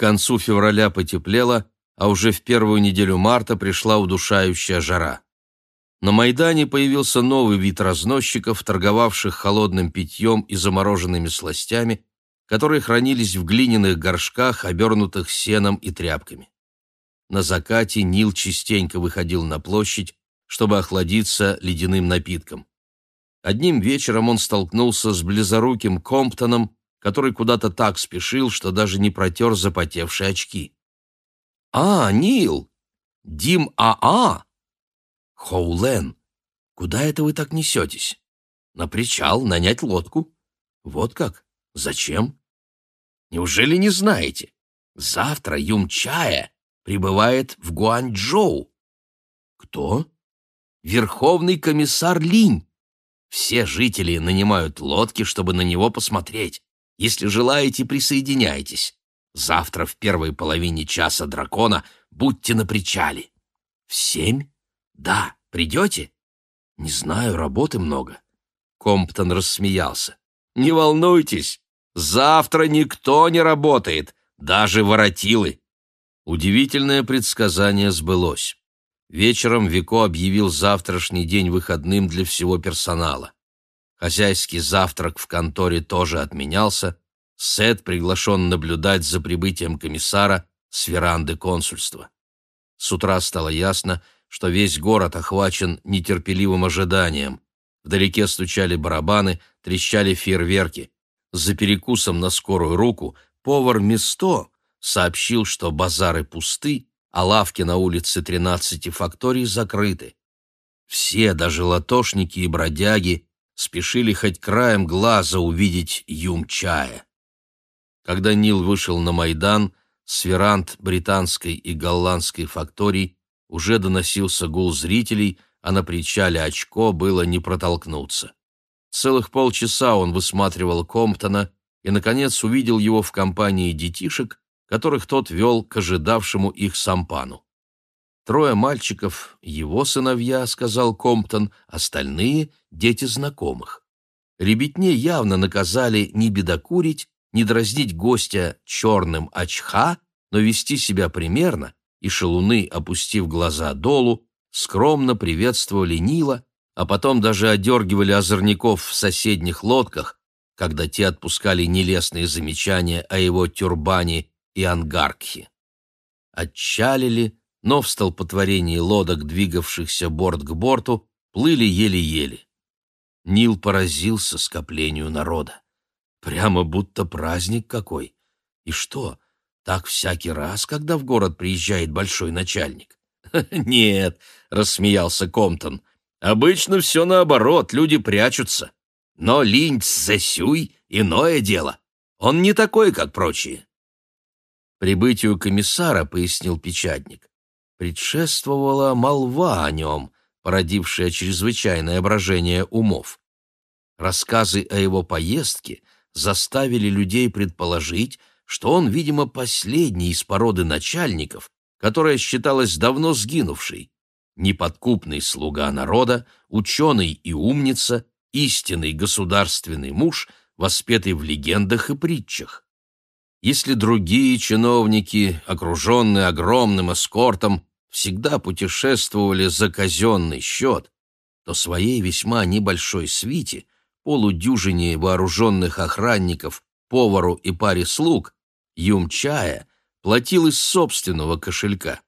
концу февраля потеплело, а уже в первую неделю марта пришла удушающая жара. На Майдане появился новый вид разносчиков, торговавших холодным питьем и замороженными сластями, которые хранились в глиняных горшках, обернутых сеном и тряпками. На закате Нил частенько выходил на площадь, чтобы охладиться ледяным напитком. Одним вечером он столкнулся с близоруким Комптоном, который куда-то так спешил, что даже не протер запотевшие очки. «А, Нил! Дим А.А.!» «Хоулен, куда это вы так несетесь? На причал, нанять лодку? Вот как? Зачем? Неужели не знаете? Завтра Юм-Чая прибывает в Гуанчжоу». «Кто?» «Верховный комиссар Линь. Все жители нанимают лодки, чтобы на него посмотреть. Если желаете, присоединяйтесь. Завтра в первой половине часа дракона будьте на причале. В семь? Да, придете? Не знаю, работы много. Комптон рассмеялся. Не волнуйтесь, завтра никто не работает, даже воротилы. Удивительное предсказание сбылось. Вечером Вико объявил завтрашний день выходным для всего персонала. Хозяйский завтрак в конторе тоже отменялся. Сет приглашен наблюдать за прибытием комиссара с веранды консульства. С утра стало ясно, что весь город охвачен нетерпеливым ожиданием. Вдалеке стучали барабаны, трещали фейерверки. За перекусом на скорую руку повар Место сообщил, что базары пусты, а лавки на улице тринадцати факторий закрыты. Все, даже латошники и бродяги, спешили хоть краем глаза увидеть Юм-чая. Когда Нил вышел на Майдан, с британской и голландской факторий уже доносился гул зрителей, а на причале очко было не протолкнуться. Целых полчаса он высматривал Комптона и, наконец, увидел его в компании детишек, которых тот вел к ожидавшему их сампану. «Трое мальчиков — его сыновья», — сказал Комптон, остальные — дети знакомых. Ребятне явно наказали не бедокурить, не дразнить гостя черным очха, но вести себя примерно, и шалуны, опустив глаза долу, скромно приветствовали Нила, а потом даже одергивали озорников в соседних лодках, когда те отпускали нелестные замечания о его тюрбане и Ангаркхи. Отчалили, но в столпотворении лодок, двигавшихся борт к борту, плыли еле-еле. Нил поразился скоплению народа. Прямо будто праздник какой. И что, так всякий раз, когда в город приезжает большой начальник? «Нет», — рассмеялся Комптон, — «обычно все наоборот, люди прячутся. Но Линь Цзэсюй — иное дело. Он не такой, как прочие. Прибытию комиссара, пояснил печатник, предшествовала молва о нем, породившая чрезвычайное брожение умов. Рассказы о его поездке заставили людей предположить, что он, видимо, последний из породы начальников, которая считалась давно сгинувшей, неподкупный слуга народа, ученый и умница, истинный государственный муж, воспетый в легендах и притчах. Если другие чиновники, окруженные огромным эскортом, всегда путешествовали за казенный счет, то своей весьма небольшой свите, полудюжине вооруженных охранников, повару и паре слуг, Юмчая платил из собственного кошелька.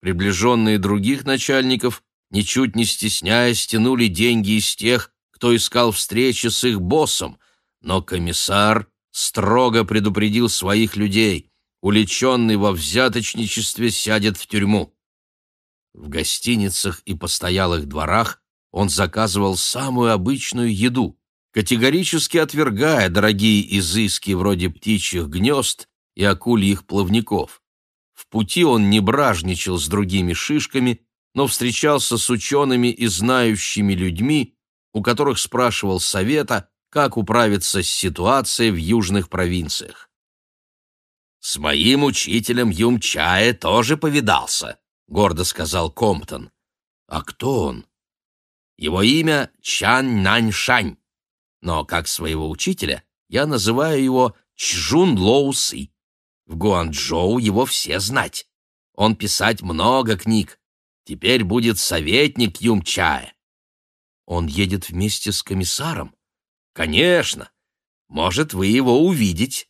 Приближенные других начальников, ничуть не стесняясь, тянули деньги из тех, кто искал встречи с их боссом, но комиссар строго предупредил своих людей. Уличенный во взяточничестве сядет в тюрьму. В гостиницах и постоялых дворах он заказывал самую обычную еду, категорически отвергая дорогие изыски вроде птичьих гнезд и акульих плавников. В пути он не бражничал с другими шишками, но встречался с учеными и знающими людьми, у которых спрашивал совета как управиться с ситуацией в южных провинциях. «С моим учителем Юмчая тоже повидался», — гордо сказал Комптон. «А кто он?» «Его имя Чан Наньшань, но как своего учителя я называю его Чжун Лоусы. В Гуанчжоу его все знать. Он писать много книг. Теперь будет советник Юмчая. Он едет вместе с комиссаром? Конечно. Может, вы его увидеть.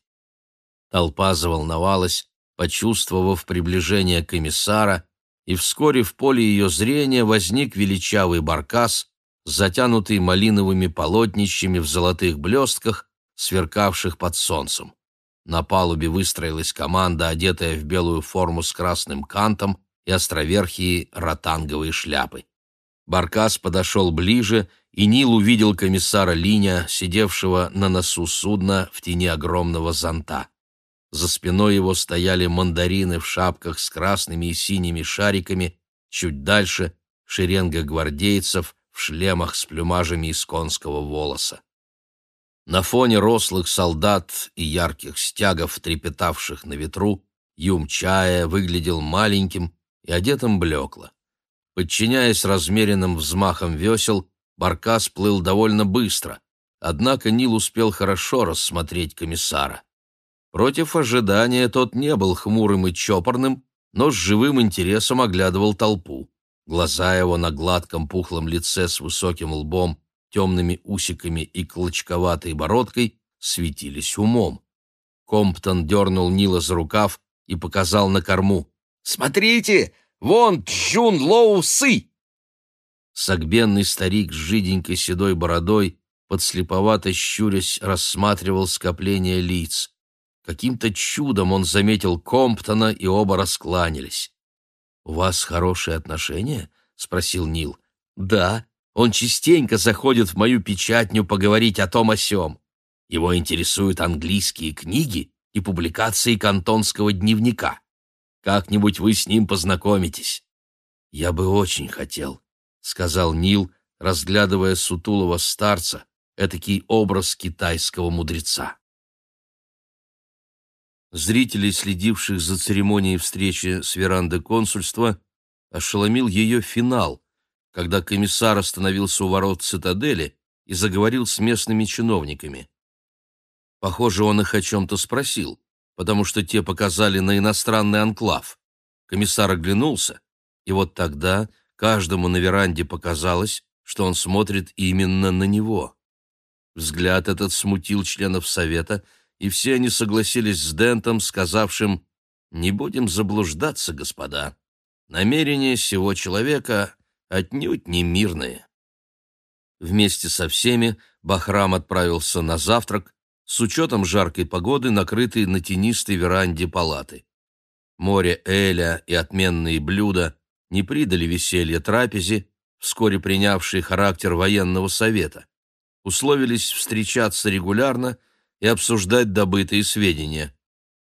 Толпа заволновалась, почувствовав приближение комиссара, и вскоре в поле ее зрения возник величавый баркас, затянутый малиновыми полотнищами в золотых блестках, сверкавших под солнцем. На палубе выстроилась команда, одетая в белую форму с красным кантом и островерхие ротанговые шляпы. Баркас подошел ближе, и Нил увидел комиссара Линя, сидевшего на носу судна в тени огромного зонта. За спиной его стояли мандарины в шапках с красными и синими шариками, чуть дальше — шеренга гвардейцев в шлемах с плюмажами из конского волоса. На фоне рослых солдат и ярких стягов, трепетавших на ветру, Юм-Чая выглядел маленьким и одетым блекло. Подчиняясь размеренным взмахам весел, Баркас плыл довольно быстро, однако Нил успел хорошо рассмотреть комиссара. Против ожидания тот не был хмурым и чопорным, но с живым интересом оглядывал толпу. Глаза его на гладком пухлом лице с высоким лбом темными усиками и клочковатой бородкой, светились умом. Комптон дернул Нила за рукав и показал на корму. «Смотрите, вон Чжун Лоу Сы!» Согбенный старик с жиденькой седой бородой, подслеповато щурясь, рассматривал скопление лиц. Каким-то чудом он заметил Комптона, и оба раскланялись. «У вас хорошие отношения?» — спросил Нил. «Да», он частенько заходит в мою печатню поговорить о том о сём. Его интересуют английские книги и публикации кантонского дневника. Как-нибудь вы с ним познакомитесь. Я бы очень хотел, сказал Нил, разглядывая сутулого старца, этакий образ китайского мудреца. Зрителей, следивших за церемонией встречи с веранды консульства, ошеломил ее финал, когда комиссар остановился у ворот цитадели и заговорил с местными чиновниками. Похоже, он их о чем-то спросил, потому что те показали на иностранный анклав. Комиссар оглянулся, и вот тогда каждому на веранде показалось, что он смотрит именно на него. Взгляд этот смутил членов совета, и все они согласились с Дентом, сказавшим «Не будем заблуждаться, господа. Намерение сего человека отнюдь не мирные. Вместе со всеми Бахрам отправился на завтрак, с учетом жаркой погоды, накрытый на тенистой веранде палаты. Море Эля и отменные блюда не придали веселья трапезе, вскоре принявшей характер военного совета. Условились встречаться регулярно и обсуждать добытые сведения.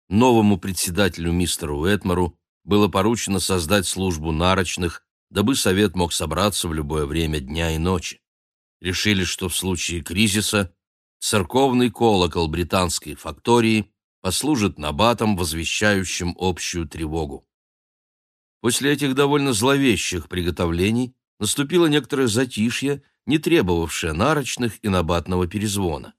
Новому председателю мистеру Уэтмору было поручено создать службу нарочных, дабы совет мог собраться в любое время дня и ночи. Решили, что в случае кризиса церковный колокол британской фактории послужит набатом, возвещающим общую тревогу. После этих довольно зловещих приготовлений наступило некоторое затишье, не требовавшее нарочных и набатного перезвона.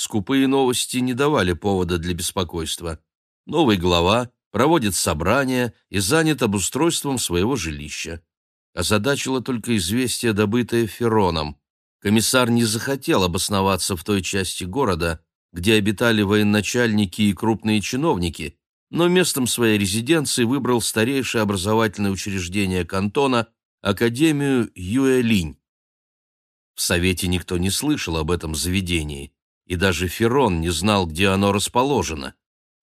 Скупые новости не давали повода для беспокойства. Новый глава проводит собрание и занят обустройством своего жилища озадачило только известие, добытое Фероном. Комиссар не захотел обосноваться в той части города, где обитали военачальники и крупные чиновники, но местом своей резиденции выбрал старейшее образовательное учреждение кантона – Академию Юэлинь. В Совете никто не слышал об этом заведении, и даже Ферон не знал, где оно расположено.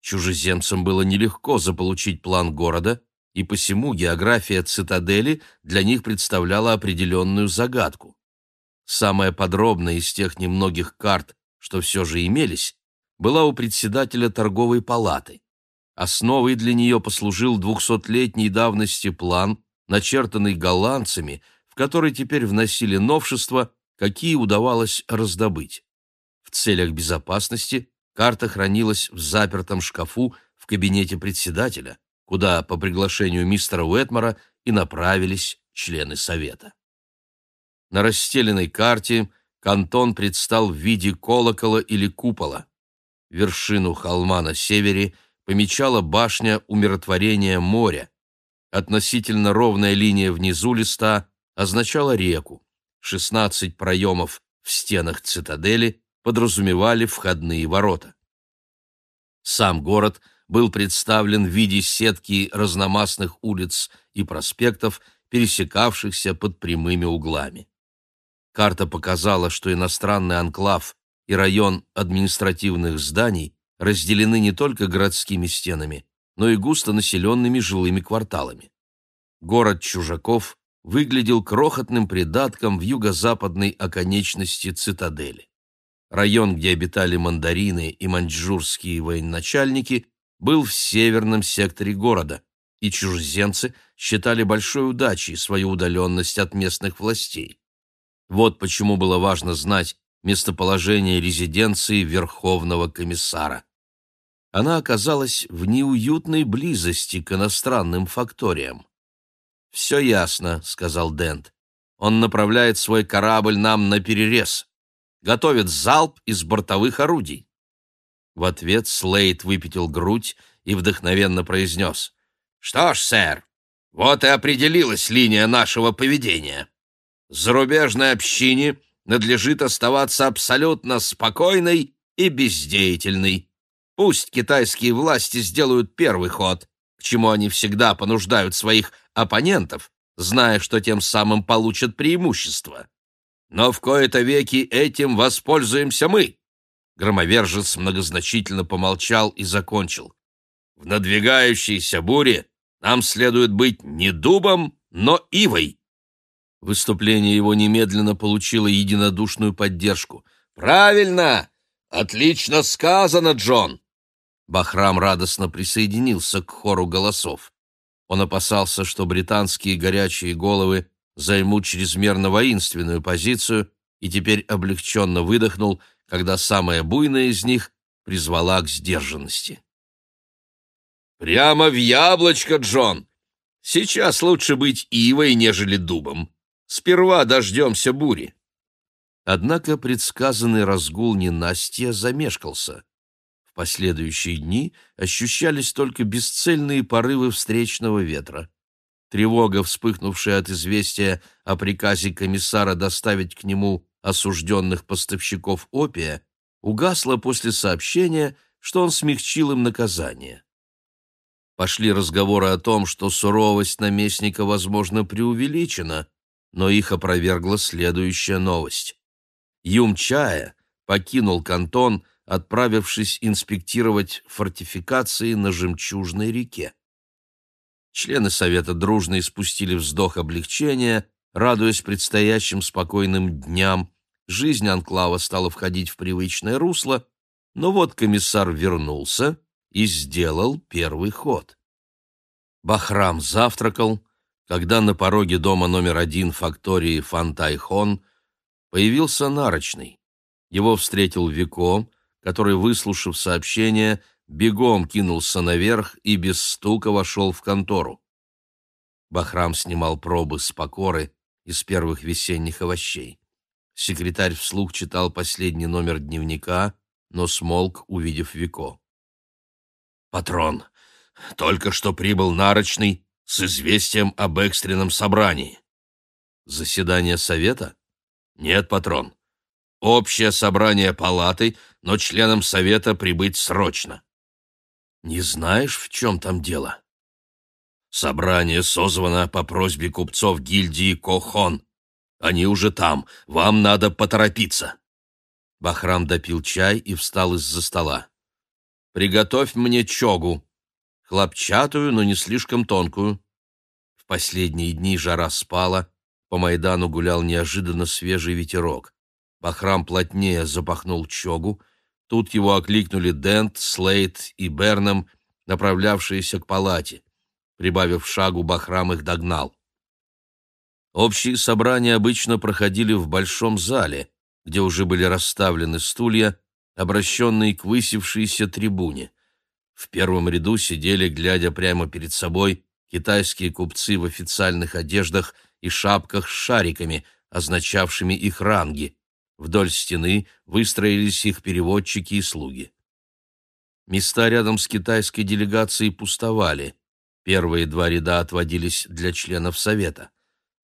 Чужеземцам было нелегко заполучить план города – и посему география цитадели для них представляла определенную загадку. Самая подробная из тех немногих карт, что все же имелись, была у председателя торговой палаты. Основой для нее послужил двухсотлетней давности план, начертанный голландцами, в который теперь вносили новшества, какие удавалось раздобыть. Целях безопасности карта хранилась в запертом шкафу в кабинете председателя, куда по приглашению мистера Уэтмора и направились члены совета. На расстеленной карте кантон предстал в виде колокола или купола. Вершину холма на севере помечала башня умиротворения моря. Относительно ровная линия внизу листа означала реку. 16 проемов в стенах цитадели подразумевали входные ворота. Сам город был представлен в виде сетки разномастных улиц и проспектов, пересекавшихся под прямыми углами. Карта показала, что иностранный анклав и район административных зданий разделены не только городскими стенами, но и густонаселенными жилыми кварталами. Город чужаков выглядел крохотным придатком в юго-западной оконечности цитадели. Район, где обитали мандарины и маньчжурские военачальники, был в северном секторе города, и чужеземцы считали большой удачей свою удаленность от местных властей. Вот почему было важно знать местоположение резиденции Верховного комиссара. Она оказалась в неуютной близости к иностранным факториям. «Все ясно», — сказал Дент. «Он направляет свой корабль нам на перерез. Готовит залп из бортовых орудий». В ответ Слейд выпятил грудь и вдохновенно произнес. «Что ж, сэр, вот и определилась линия нашего поведения. Зарубежной общине надлежит оставаться абсолютно спокойной и бездеятельной. Пусть китайские власти сделают первый ход, к чему они всегда понуждают своих оппонентов, зная, что тем самым получат преимущество. Но в кои-то веки этим воспользуемся мы. Громовержец многозначительно помолчал и закончил. В надвигающейся буре нам следует быть не дубом, но ивой. Выступление его немедленно получило единодушную поддержку. «Правильно! Отлично сказано, Джон!» Бахрам радостно присоединился к хору голосов. Он опасался, что британские горячие головы займут чрезмерно воинственную позицию, и теперь облегченно выдохнул, когда самая буйная из них призвала к сдержанности. «Прямо в яблочко, Джон! Сейчас лучше быть ивой, нежели дубом. Сперва дождемся бури». Однако предсказанный разгул ненастья замешкался. В последующие дни ощущались только бесцельные порывы встречного ветра. Тревога, вспыхнувшая от известия о приказе комиссара доставить к нему осужденных поставщиков опия, угасла после сообщения, что он смягчил им наказание. Пошли разговоры о том, что суровость наместника, возможно, преувеличена, но их опровергла следующая новость. Юм-Чая покинул кантон, отправившись инспектировать фортификации на Жемчужной реке. Члены Совета дружно испустили вздох облегчения, радуясь предстоящим спокойным дням. Жизнь Анклава стала входить в привычное русло, но вот комиссар вернулся и сделал первый ход. Бахрам завтракал, когда на пороге дома номер один фактории Фантайхон появился нарочный. Его встретил Вико, который, выслушав сообщение, бегом кинулся наверх и без стука вошел в контору. Бахрам снимал пробы с покоры из первых весенних овощей. Секретарь вслух читал последний номер дневника, но смолк, увидев Вико. «Патрон, только что прибыл нарочный с известием об экстренном собрании». «Заседание совета?» «Нет, патрон. Общее собрание палаты, но членам совета прибыть срочно». «Не знаешь, в чем там дело?» «Собрание созвано по просьбе купцов гильдии Кохон. Они уже там. Вам надо поторопиться». Бахрам допил чай и встал из-за стола. Приготовь мне чогу. Хлопчатую, но не слишком тонкую. В последние дни жара спала, по Майдану гулял неожиданно свежий ветерок. Бахрам плотнее запахнул чогу. Тут его окликнули Дент, Слейт и Бернам, направлявшиеся к палате. Прибавив шагу, Бахрам их догнал. Общие собрания обычно проходили в большом зале, где уже были расставлены стулья, обращенный к высевшейся трибуне. В первом ряду сидели, глядя прямо перед собой, китайские купцы в официальных одеждах и шапках с шариками, означавшими их ранги. Вдоль стены выстроились их переводчики и слуги. Места рядом с китайской делегацией пустовали. Первые два ряда отводились для членов Совета.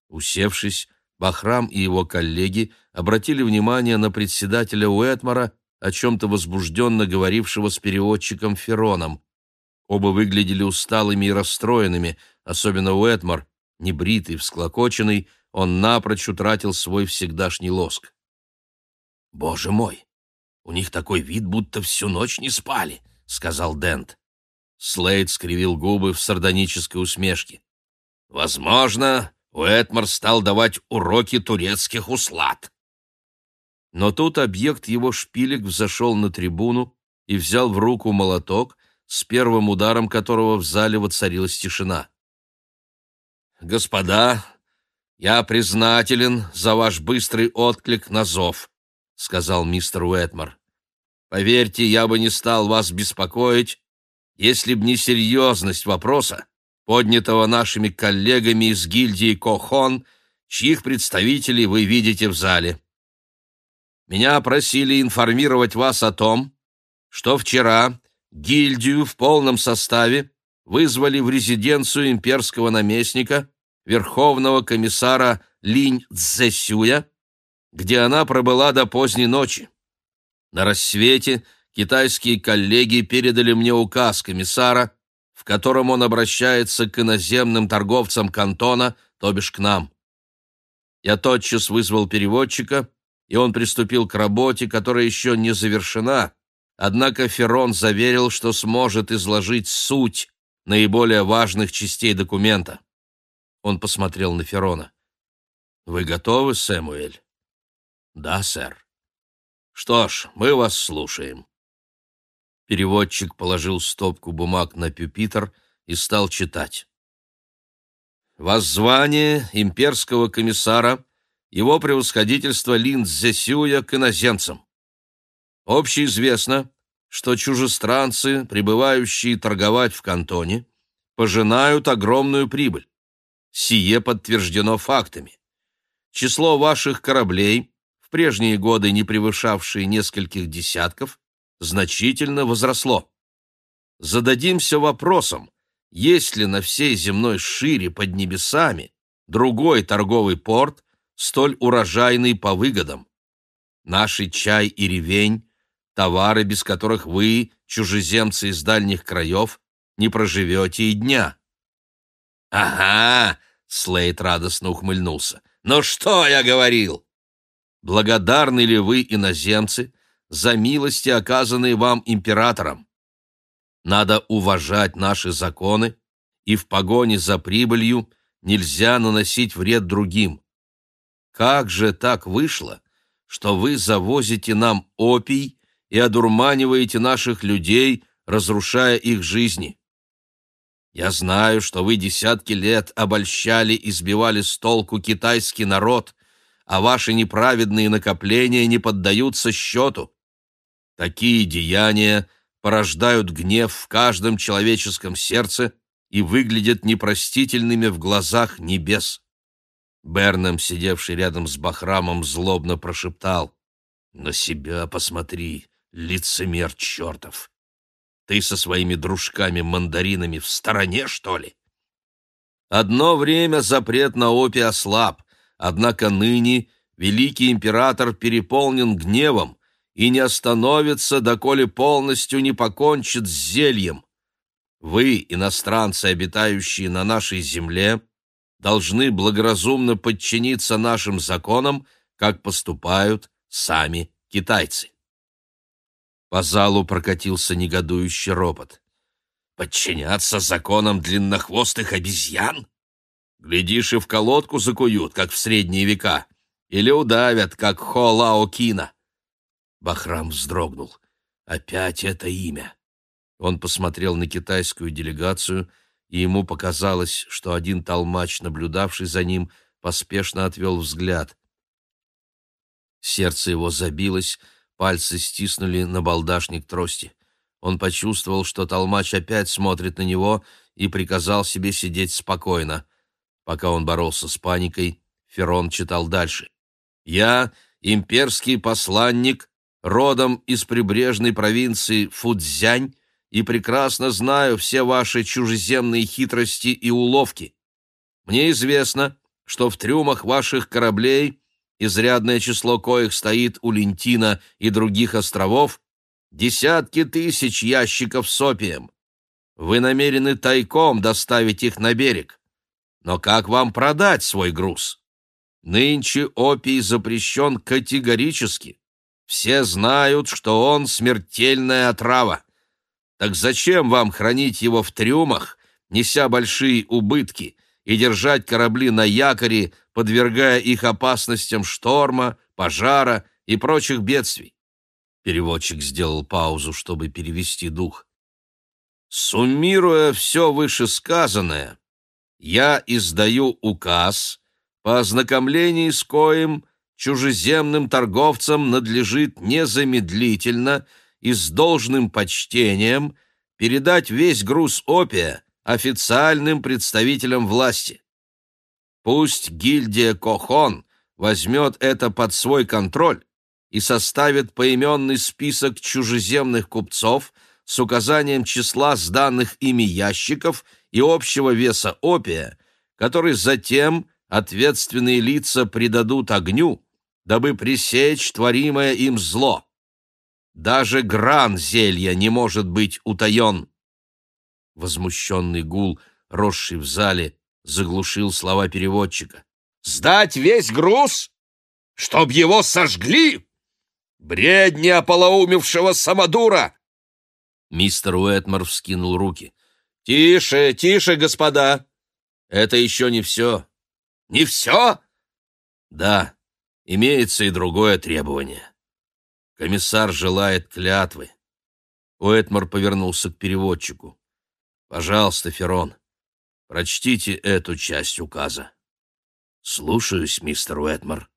Усевшись, Бахрам и его коллеги обратили внимание на председателя Уэтмара, о чем-то возбужденно говорившего с переводчиком Фероном. Оба выглядели усталыми и расстроенными, особенно Уэтмар, небритый, всклокоченный, он напрочь утратил свой всегдашний лоск. «Боже мой! У них такой вид, будто всю ночь не спали», — сказал Дент. Слейд скривил губы в сардонической усмешке. «Возможно, Уэтмар стал давать уроки турецких услад». Но тут объект его шпилек взошел на трибуну и взял в руку молоток, с первым ударом которого в зале воцарилась тишина. «Господа, я признателен за ваш быстрый отклик на зов», — сказал мистер Уэтмар. «Поверьте, я бы не стал вас беспокоить, если б не серьезность вопроса, поднятого нашими коллегами из гильдии Кохон, чьих представителей вы видите в зале. Меня просили информировать вас о том, что вчера гильдию в полном составе вызвали в резиденцию имперского наместника, верховного комиссара Линь Цзэсюя, где она пробыла до поздней ночи. На рассвете китайские коллеги передали мне указ комиссара, в котором он обращается к иноземным торговцам кантона, то бишь к нам. Я тотчас вызвал переводчика, и он приступил к работе, которая еще не завершена, однако Ферон заверил, что сможет изложить суть наиболее важных частей документа. Он посмотрел на Ферона. «Вы готовы, Сэмуэль?» «Да, сэр». «Что ж, мы вас слушаем». Переводчик положил стопку бумаг на пюпитр и стал читать. «Воззвание имперского комиссара его превосходительство Лин Цзэсюя к иноземцам. Общеизвестно, что чужестранцы, прибывающие торговать в кантоне, пожинают огромную прибыль. Сие подтверждено фактами. Число ваших кораблей, в прежние годы не превышавшие нескольких десятков, значительно возросло. Зададимся вопросом, есть ли на всей земной шире под небесами другой торговый порт, столь урожайный по выгодам. Наши чай и ревень — товары, без которых вы, чужеземцы из дальних краев, не проживете и дня. «Ага!» — Слейд радостно ухмыльнулся. «Ну что я говорил?» «Благодарны ли вы, иноземцы, за милости, оказанные вам императором? Надо уважать наши законы, и в погоне за прибылью нельзя наносить вред другим. Как же так вышло, что вы завозите нам опий и одурманиваете наших людей, разрушая их жизни? Я знаю, что вы десятки лет обольщали и сбивали с толку китайский народ, а ваши неправедные накопления не поддаются счету. Такие деяния порождают гнев в каждом человеческом сердце и выглядят непростительными в глазах небес. Бернам, сидевший рядом с Бахрамом, злобно прошептал. «На себя посмотри, лицемер чертов! Ты со своими дружками-мандаринами в стороне, что ли?» Одно время запрет на опий ослаб, однако ныне великий император переполнен гневом и не остановится, доколе полностью не покончит с зельем. Вы, иностранцы, обитающие на нашей земле, должны благоразумно подчиниться нашим законам, как поступают сами китайцы. По залу прокатился негодующий ропот. «Подчиняться законам длиннохвостых обезьян? Глядишь, и в колодку закуют, как в средние века, или удавят, как Хо-Лао-Кина». Бахрам вздрогнул. «Опять это имя!» Он посмотрел на китайскую делегацию — и ему показалось, что один толмач, наблюдавший за ним, поспешно отвел взгляд. Сердце его забилось, пальцы стиснули на балдашник трости. Он почувствовал, что толмач опять смотрит на него и приказал себе сидеть спокойно. Пока он боролся с паникой, Ферон читал дальше. «Я, имперский посланник, родом из прибрежной провинции Фудзянь, и прекрасно знаю все ваши чужеземные хитрости и уловки. Мне известно, что в трюмах ваших кораблей, изрядное число коих стоит у Лентина и других островов, десятки тысяч ящиков с опием. Вы намерены тайком доставить их на берег. Но как вам продать свой груз? Нынче опий запрещен категорически. Все знают, что он смертельная отрава. Так зачем вам хранить его в трюмах, неся большие убытки, и держать корабли на якоре, подвергая их опасностям шторма, пожара и прочих бедствий? Переводчик сделал паузу, чтобы перевести дух. Суммируя все вышесказанное, я издаю указ, по ознакомлении с коим чужеземным торговцам надлежит незамедлительно и с должным почтением передать весь груз опия официальным представителям власти. Пусть гильдия Кохон возьмет это под свой контроль и составит поименный список чужеземных купцов с указанием числа сданных ими ящиков и общего веса опия, который затем ответственные лица предадут огню, дабы пресечь творимое им зло. Даже гран зелья не может быть утаен. Возмущенный гул, росший в зале, заглушил слова переводчика. «Сдать весь груз? Чтоб его сожгли? Бредни ополоумевшего самодура!» Мистер Уэтмор вскинул руки. «Тише, тише, господа! Это еще не все». «Не все?» «Да, имеется и другое требование. Комиссар желает клятвы». Уэтмор повернулся к переводчику. «Пожалуйста, Ферон, прочтите эту часть указа». «Слушаюсь, мистер Уэтмор».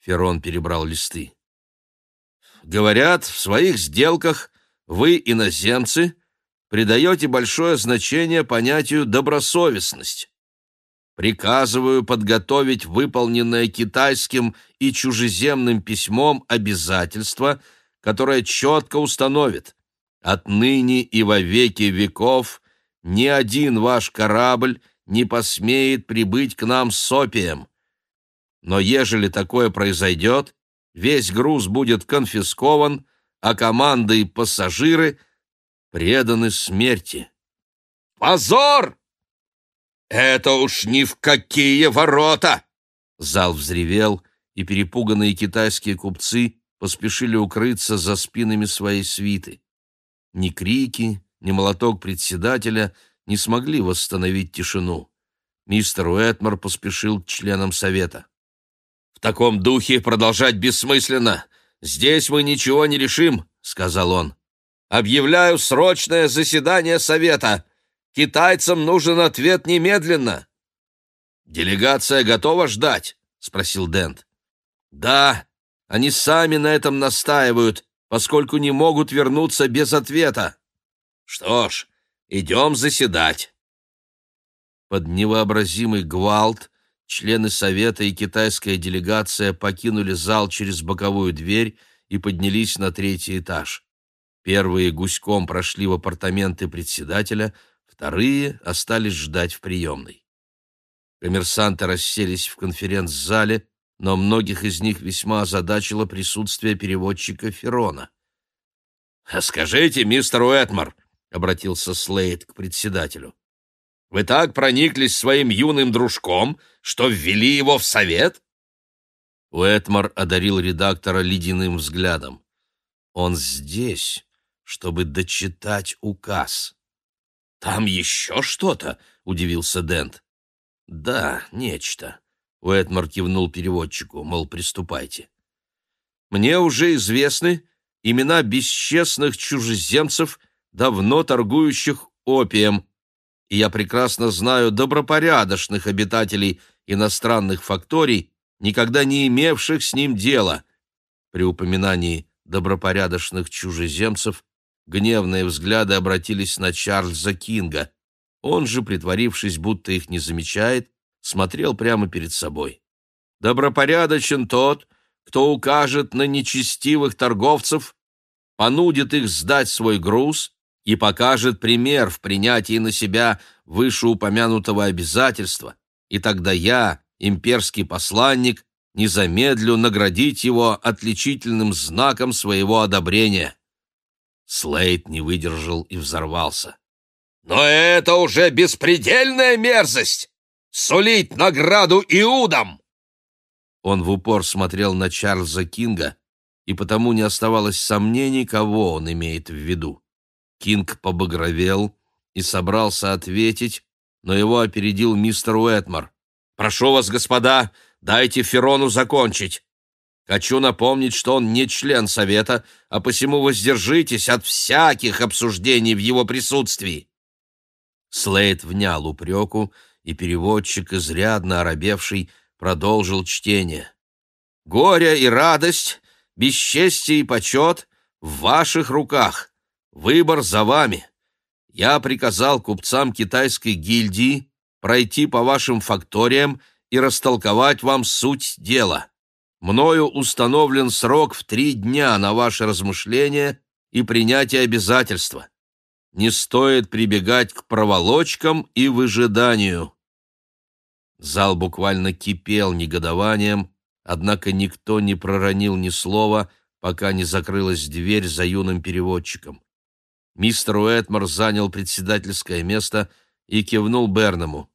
Ферон перебрал листы. «Говорят, в своих сделках вы, иноземцы, придаете большое значение понятию «добросовестность». Приказываю подготовить выполненное китайским и чужеземным письмом обязательство, которое четко установит «Отныне и во веки веков ни один ваш корабль не посмеет прибыть к нам с опием. Но ежели такое произойдет, весь груз будет конфискован, а команда и пассажиры преданы смерти. «Позор! Это уж ни в какие ворота!» Зал взревел, и перепуганные китайские купцы поспешили укрыться за спинами своей свиты. Ни крики, ни молоток председателя не смогли восстановить тишину. Мистер Уэтмор поспешил к членам совета. «В таком духе продолжать бессмысленно. «Здесь мы ничего не решим», — сказал он. «Объявляю срочное заседание Совета. Китайцам нужен ответ немедленно». «Делегация готова ждать?» — спросил Дент. «Да, они сами на этом настаивают, поскольку не могут вернуться без ответа». «Что ж, идем заседать». Под невообразимый гвалт Члены Совета и китайская делегация покинули зал через боковую дверь и поднялись на третий этаж. Первые гуськом прошли в апартаменты председателя, вторые остались ждать в приемной. Коммерсанты расселись в конференц-зале, но многих из них весьма озадачило присутствие переводчика Ферона. «Скажите, мистер Уэтмор», — обратился Слейд к председателю, вы так прониклись своим юным дружком, что ввели его в совет?» Уэтмар одарил редактора ледяным взглядом. «Он здесь, чтобы дочитать указ». «Там еще что-то?» — удивился Дент. «Да, нечто», — Уэтмар кивнул переводчику, мол, приступайте. «Мне уже известны имена бесчестных чужеземцев, давно торгующих опием, и я прекрасно знаю добропорядочных обитателей иностранных факторий, никогда не имевших с ним дела. При упоминании добропорядочных чужеземцев гневные взгляды обратились на Чарльза Кинга. Он же, притворившись, будто их не замечает, смотрел прямо перед собой. «Добропорядочен тот, кто укажет на нечестивых торговцев, понудит их сдать свой груз и покажет пример в принятии на себя вышеупомянутого обязательства, и тогда я, имперский посланник, не замедлю наградить его отличительным знаком своего одобрения. Слейд не выдержал и взорвался. «Но это уже беспредельная мерзость! Сулить награду иудам!» Он в упор смотрел на Чарльза Кинга, и потому не оставалось сомнений, кого он имеет в виду. Кинг побагровел и собрался ответить, но его опередил мистер Уэтмор. «Прошу вас, господа, дайте Ферону закончить. Хочу напомнить, что он не член Совета, а посему воздержитесь от всяких обсуждений в его присутствии». Слейд внял упреку, и переводчик, изрядно оробевший, продолжил чтение. «Горе и радость, бесчестие и почет в ваших руках. Выбор за вами. Я приказал купцам китайской гильдии пройти по вашим факториям и растолковать вам суть дела. Мною установлен срок в три дня на ваше размышление и принятие обязательства. Не стоит прибегать к проволочкам и выжиданию. Зал буквально кипел негодованием, однако никто не проронил ни слова, пока не закрылась дверь за юным переводчиком. Мистер Уэтмор занял председательское место и кивнул Берному.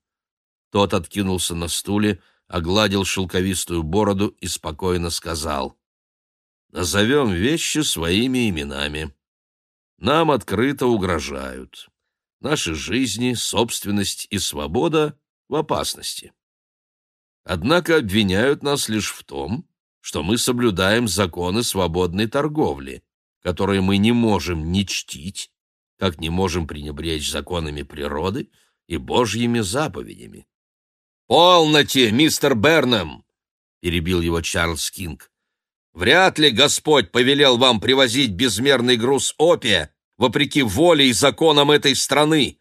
Тот откинулся на стуле, огладил шелковистую бороду и спокойно сказал. «Назовем вещи своими именами. Нам открыто угрожают. Наши жизни, собственность и свобода в опасности. Однако обвиняют нас лишь в том, что мы соблюдаем законы свободной торговли, которые мы не можем не чтить, как не можем пренебречь законами природы и божьими заповедями. «Полноте, мистер Бернем!» — перебил его Чарльз Кинг. «Вряд ли Господь повелел вам привозить безмерный груз опия, вопреки воле и законам этой страны.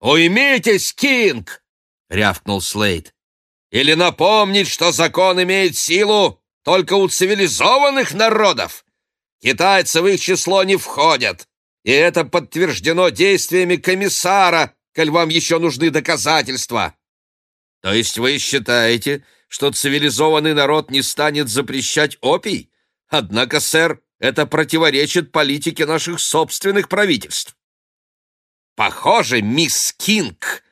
«Уймитесь, Кинг!» — рявкнул Слейд. «Или напомнить, что закон имеет силу только у цивилизованных народов. Китайцы в их число не входят, и это подтверждено действиями комиссара, коль вам еще нужны доказательства. То есть вы считаете, что цивилизованный народ не станет запрещать опий? Однако, сэр, это противоречит политике наших собственных правительств. Похоже, мисс Кинг,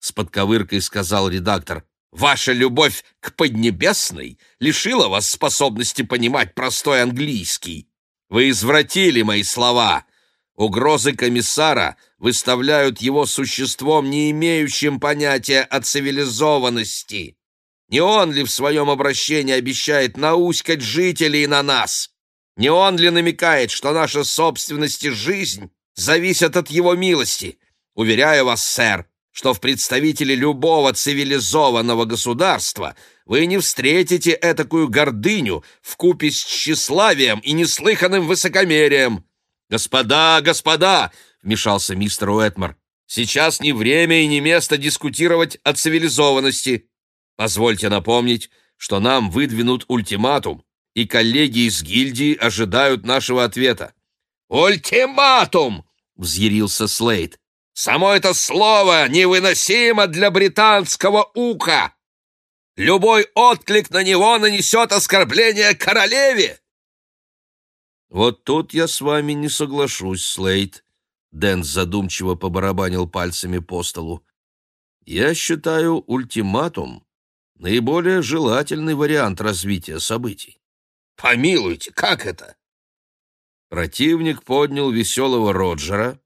с подковыркой сказал редактор, ваша любовь к Поднебесной лишила вас способности понимать простой английский. Вы извратили мои слова. Угрозы комиссара выставляют его существом, не имеющим понятия о цивилизованности. Не он ли в своем обращении обещает науськать жителей на нас? Не он ли намекает, что наша собственность и жизнь зависят от его милости? Уверяю вас, сэр, что в представителе любого цивилизованного государства вы не встретите этакую гордыню в купе с тщеславием и неслыханным высокомерием. «Господа, господа!» — вмешался мистер Уэтмор. «Сейчас не время и не место дискутировать о цивилизованности. Позвольте напомнить, что нам выдвинут ультиматум, и коллеги из гильдии ожидают нашего ответа». «Ультиматум!» — взъярился Слейд. «Само это слово невыносимо для британского уха! Любой отклик на него нанесет оскорбление королеве!» «Вот тут я с вами не соглашусь, Слейд», — Дэн задумчиво побарабанил пальцами по столу. «Я считаю ультиматум наиболее желательный вариант развития событий». «Помилуйте, как это?» Противник поднял веселого Роджера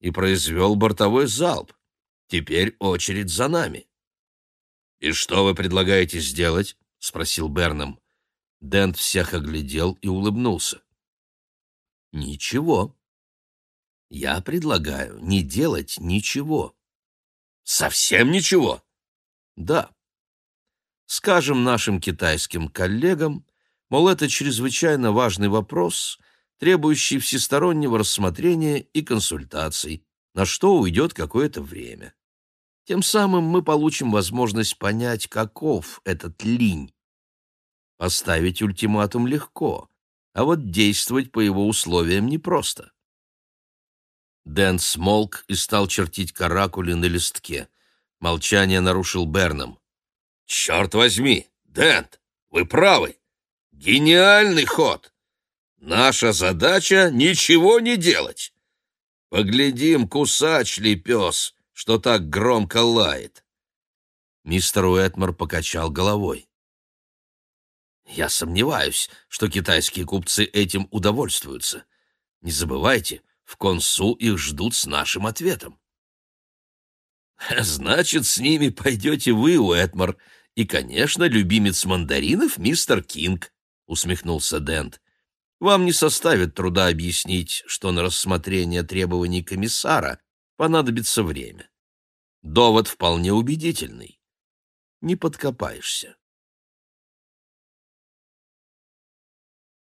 и произвел бортовой залп. Теперь очередь за нами. «И что вы предлагаете сделать?» — спросил Бернам. Дент всех оглядел и улыбнулся. Ничего. Я предлагаю не делать ничего. Совсем ничего? Да. Скажем нашим китайским коллегам, мол, это чрезвычайно важный вопрос, требующий всестороннего рассмотрения и консультаций, на что уйдет какое-то время. Тем самым мы получим возможность понять, каков этот линь. Поставить ультиматум легко — а вот действовать по его условиям непросто. Дэн смолк и стал чертить каракули на листке. Молчание нарушил Берном. «Черт возьми, Дент, вы правы. Гениальный ход. Наша задача — ничего не делать. Поглядим, кусач ли пес, что так громко лает». Мистер Уэтмор покачал головой. «Я сомневаюсь, что китайские купцы этим удовольствуются. Не забывайте, в консу их ждут с нашим ответом». «Значит, с ними пойдете вы, Уэтмор, и, конечно, любимец мандаринов мистер Кинг», — усмехнулся Дент. «Вам не составит труда объяснить, что на рассмотрение требований комиссара понадобится время. Довод вполне убедительный. Не подкопаешься».